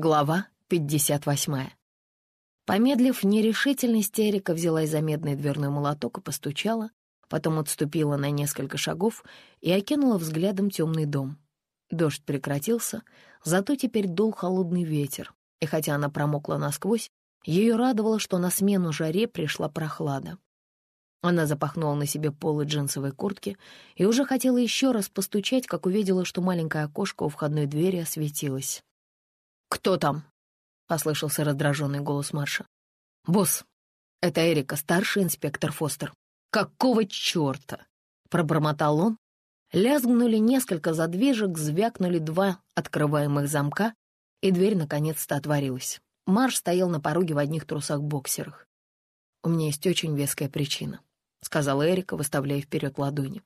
Глава 58. Помедлив в нерешительности, Эрика взялась за медный дверной молоток и постучала, потом отступила на несколько шагов и окинула взглядом темный дом. Дождь прекратился, зато теперь дул холодный ветер, и хотя она промокла насквозь, ее радовало, что на смену жаре пришла прохлада. Она запахнула на себе полы джинсовой куртки и уже хотела еще раз постучать, как увидела, что маленькое окошко у входной двери осветилось. «Кто там?» — послышался раздраженный голос Марша. «Босс, это Эрика, старший инспектор Фостер». «Какого черта?» — пробормотал он. Лязгнули несколько задвижек, звякнули два открываемых замка, и дверь наконец-то отворилась. Марш стоял на пороге в одних трусах-боксерах. «У меня есть очень веская причина», — сказала Эрика, выставляя вперед ладони.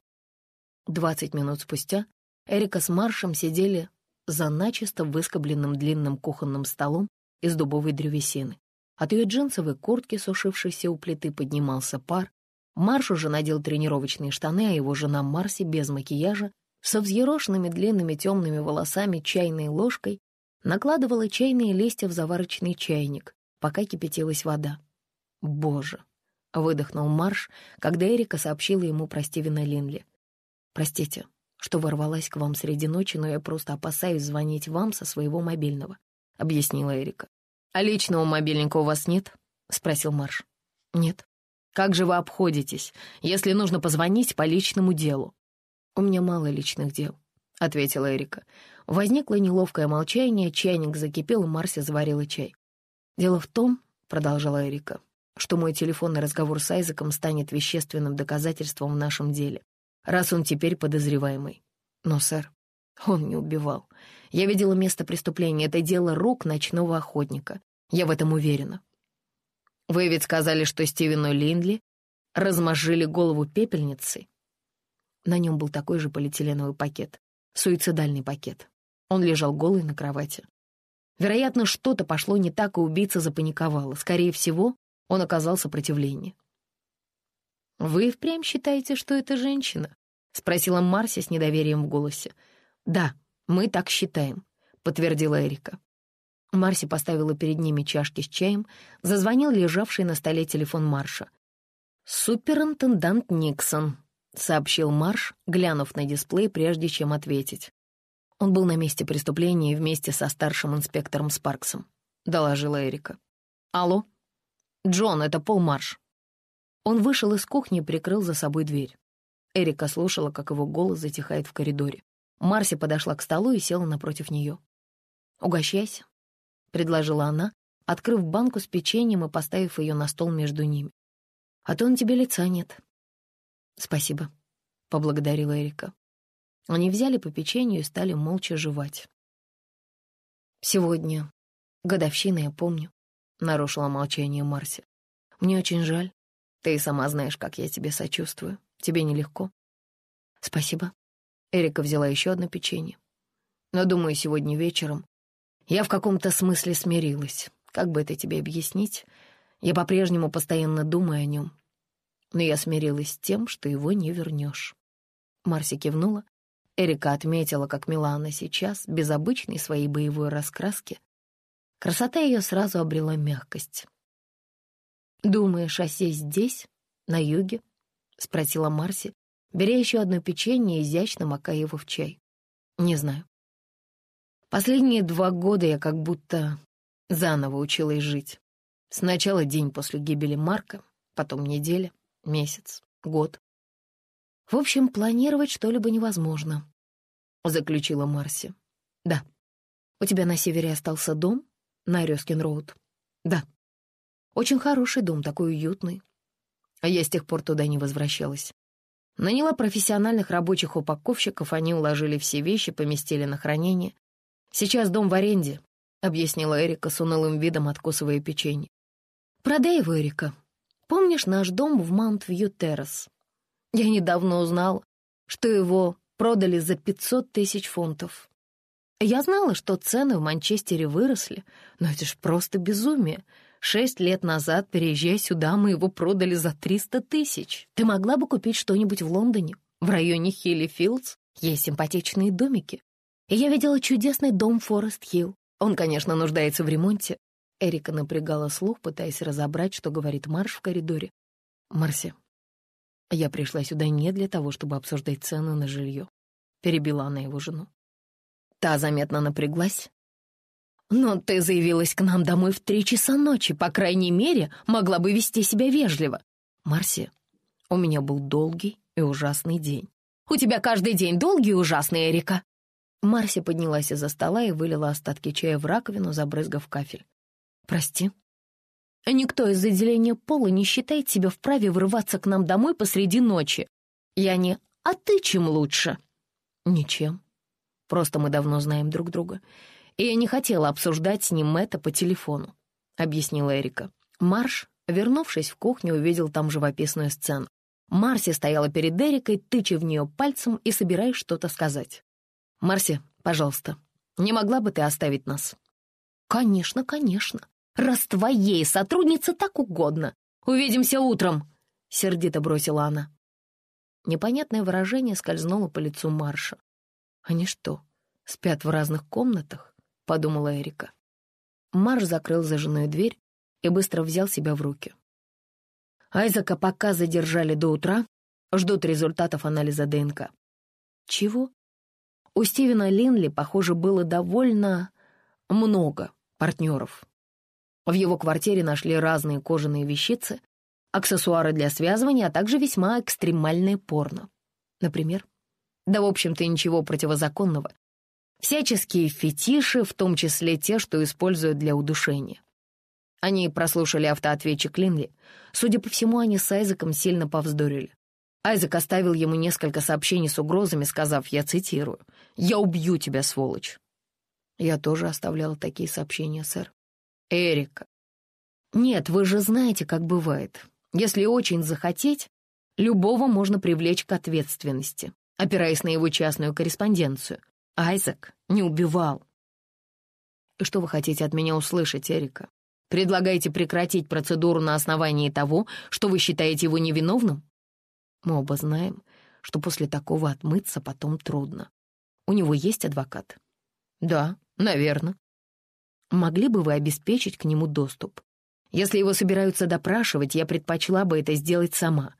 Двадцать минут спустя Эрика с Маршем сидели за начисто выскобленным длинным кухонным столом из дубовой древесины. От ее джинсовой куртки, сушившейся у плиты, поднимался пар. Марш уже надел тренировочные штаны, а его жена Марси без макияжа, со взъерошенными длинными темными волосами чайной ложкой, накладывала чайные листья в заварочный чайник, пока кипятилась вода. «Боже!» — выдохнул Марш, когда Эрика сообщила ему про Стивена Линли. «Простите, что ворвалась к вам среди ночи, но я просто опасаюсь звонить вам со своего мобильного», — объяснила Эрика. «А личного мобильника у вас нет?» — спросил Марш. «Нет». «Как же вы обходитесь, если нужно позвонить по личному делу?» «У меня мало личных дел», — ответила Эрика. Возникло неловкое молчание, чайник закипел, и Марси заварила чай. «Дело в том», — продолжала Эрика, «что мой телефонный разговор с Айзеком станет вещественным доказательством в нашем деле раз он теперь подозреваемый. Но, сэр, он не убивал. Я видела место преступления. Это дело рук ночного охотника. Я в этом уверена. Вы ведь сказали, что Стивену Линдли размозжили голову пепельницей. На нем был такой же полиэтиленовый пакет, суицидальный пакет. Он лежал голый на кровати. Вероятно, что-то пошло не так, и убийца запаниковала. Скорее всего, он оказал сопротивление. «Вы впрямь считаете, что это женщина?» — спросила Марси с недоверием в голосе. «Да, мы так считаем», — подтвердила Эрика. Марси поставила перед ними чашки с чаем, зазвонил лежавший на столе телефон Марша. «Суперинтендант Никсон», — сообщил Марш, глянув на дисплей, прежде чем ответить. Он был на месте преступления вместе со старшим инспектором Спарксом, — доложила Эрика. «Алло? Джон, это Пол Марш. Он вышел из кухни и прикрыл за собой дверь. Эрика слушала, как его голос затихает в коридоре. Марси подошла к столу и села напротив нее. «Угощайся», — предложила она, открыв банку с печеньем и поставив ее на стол между ними. «А то на тебе лица нет». «Спасибо», — поблагодарила Эрика. Они взяли по печенью и стали молча жевать. «Сегодня годовщина, я помню», — нарушила молчание Марси. «Мне очень жаль. Ты сама знаешь, как я тебе сочувствую. Тебе нелегко. Спасибо. Эрика взяла еще одно печенье. Но, думаю, сегодня вечером я в каком-то смысле смирилась. Как бы это тебе объяснить? Я по-прежнему постоянно думаю о нем. Но я смирилась с тем, что его не вернешь. Марси кивнула. Эрика отметила, как мила она сейчас, без обычной своей боевой раскраски. Красота ее сразу обрела мягкость. «Думаешь, осе здесь, на юге?» — спросила Марси, беря еще одно печенье и изящно макая его в чай. «Не знаю. Последние два года я как будто заново училась жить. Сначала день после гибели Марка, потом неделя, месяц, год. В общем, планировать что-либо невозможно», — заключила Марси. «Да. У тебя на севере остался дом на Рёскин-Роуд?» «Да», очень хороший дом, такой уютный. А я с тех пор туда не возвращалась. Наняла профессиональных рабочих упаковщиков, они уложили все вещи, поместили на хранение. Сейчас дом в аренде, — объяснила Эрика с унылым видом, откусывая печенье. «Продай его, Эрика. Помнишь наш дом в Маунт-Вью Террас? Я недавно узнал, что его продали за 500 тысяч фунтов. Я знала, что цены в Манчестере выросли, но это ж просто безумие. Шесть лет назад, переезжая сюда, мы его продали за 300 тысяч. Ты могла бы купить что-нибудь в Лондоне? В районе Хилли Филдс есть симпатичные домики. И я видела чудесный дом Форест Хилл. Он, конечно, нуждается в ремонте. Эрика напрягала слух, пытаясь разобрать, что говорит Марш в коридоре. «Марси, я пришла сюда не для того, чтобы обсуждать цены на жилье», — перебила она его жену. Та заметно напряглась. «Но ты заявилась к нам домой в три часа ночи, по крайней мере, могла бы вести себя вежливо». «Марси, у меня был долгий и ужасный день». «У тебя каждый день долгий и ужасный, Эрика». Марси поднялась из-за стола и вылила остатки чая в раковину, забрызгав кафель. «Прости». «Никто из отделения пола не считает себя вправе врываться к нам домой посреди ночи. Я не «А ты чем лучше?» «Ничем. Просто мы давно знаем друг друга и я не хотела обсуждать с ним это по телефону», — объяснила Эрика. Марш, вернувшись в кухню, увидел там живописную сцену. Марси стояла перед Эрикой, тыча в нее пальцем и собираясь что-то сказать. «Марси, пожалуйста, не могла бы ты оставить нас?» «Конечно, конечно. Раз твоей сотруднице так угодно. Увидимся утром!» — сердито бросила она. Непонятное выражение скользнуло по лицу Марша. «Они что, спят в разных комнатах?» — подумала Эрика. Марш закрыл за женой дверь и быстро взял себя в руки. Айзека пока задержали до утра, ждут результатов анализа ДНК. Чего? У Стивена Линли, похоже, было довольно много партнеров. В его квартире нашли разные кожаные вещицы, аксессуары для связывания, а также весьма экстремальное порно. Например? Да, в общем-то, ничего противозаконного, всяческие фетиши, в том числе те, что используют для удушения. Они прослушали автоответчик Линли. Судя по всему, они с Айзеком сильно повздорили. Айзек оставил ему несколько сообщений с угрозами, сказав, я цитирую, «Я убью тебя, сволочь». Я тоже оставляла такие сообщения, сэр. Эрика. Нет, вы же знаете, как бывает. Если очень захотеть, любого можно привлечь к ответственности, опираясь на его частную корреспонденцию. Айзек не убивал. Что вы хотите от меня услышать, Эрика? Предлагаете прекратить процедуру на основании того, что вы считаете его невиновным? Мы оба знаем, что после такого отмыться потом трудно. У него есть адвокат? Да, наверное. Могли бы вы обеспечить к нему доступ? Если его собираются допрашивать, я предпочла бы это сделать сама.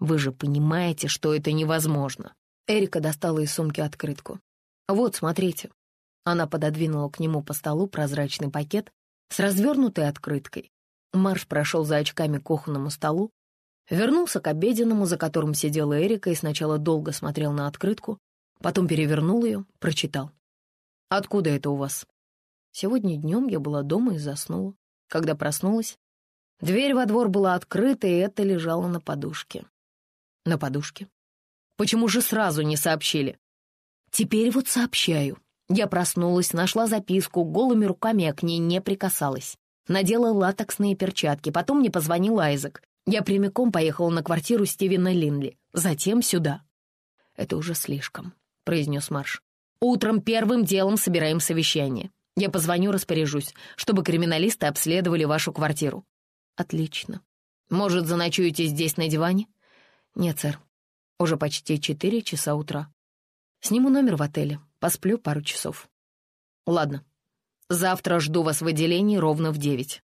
Вы же понимаете, что это невозможно. Эрика достала из сумки открытку. «Вот, смотрите». Она пододвинула к нему по столу прозрачный пакет с развернутой открыткой. Марш прошел за очками к кухонному столу, вернулся к обеденному, за которым сидела Эрика, и сначала долго смотрел на открытку, потом перевернул ее, прочитал. «Откуда это у вас?» Сегодня днем я была дома и заснула. Когда проснулась, дверь во двор была открыта, и это лежало на подушке. На подушке? Почему же сразу не сообщили? Теперь вот сообщаю. Я проснулась, нашла записку, голыми руками я к ней не прикасалась. Надела латексные перчатки, потом мне позвонил Айзек. Я прямиком поехала на квартиру Стивена Линли, затем сюда. «Это уже слишком», — произнес Марш. «Утром первым делом собираем совещание. Я позвоню, распоряжусь, чтобы криминалисты обследовали вашу квартиру». «Отлично. Может, заночуете здесь на диване?» «Нет, сэр. Уже почти четыре часа утра. Сниму номер в отеле, посплю пару часов. Ладно. Завтра жду вас в отделении ровно в девять.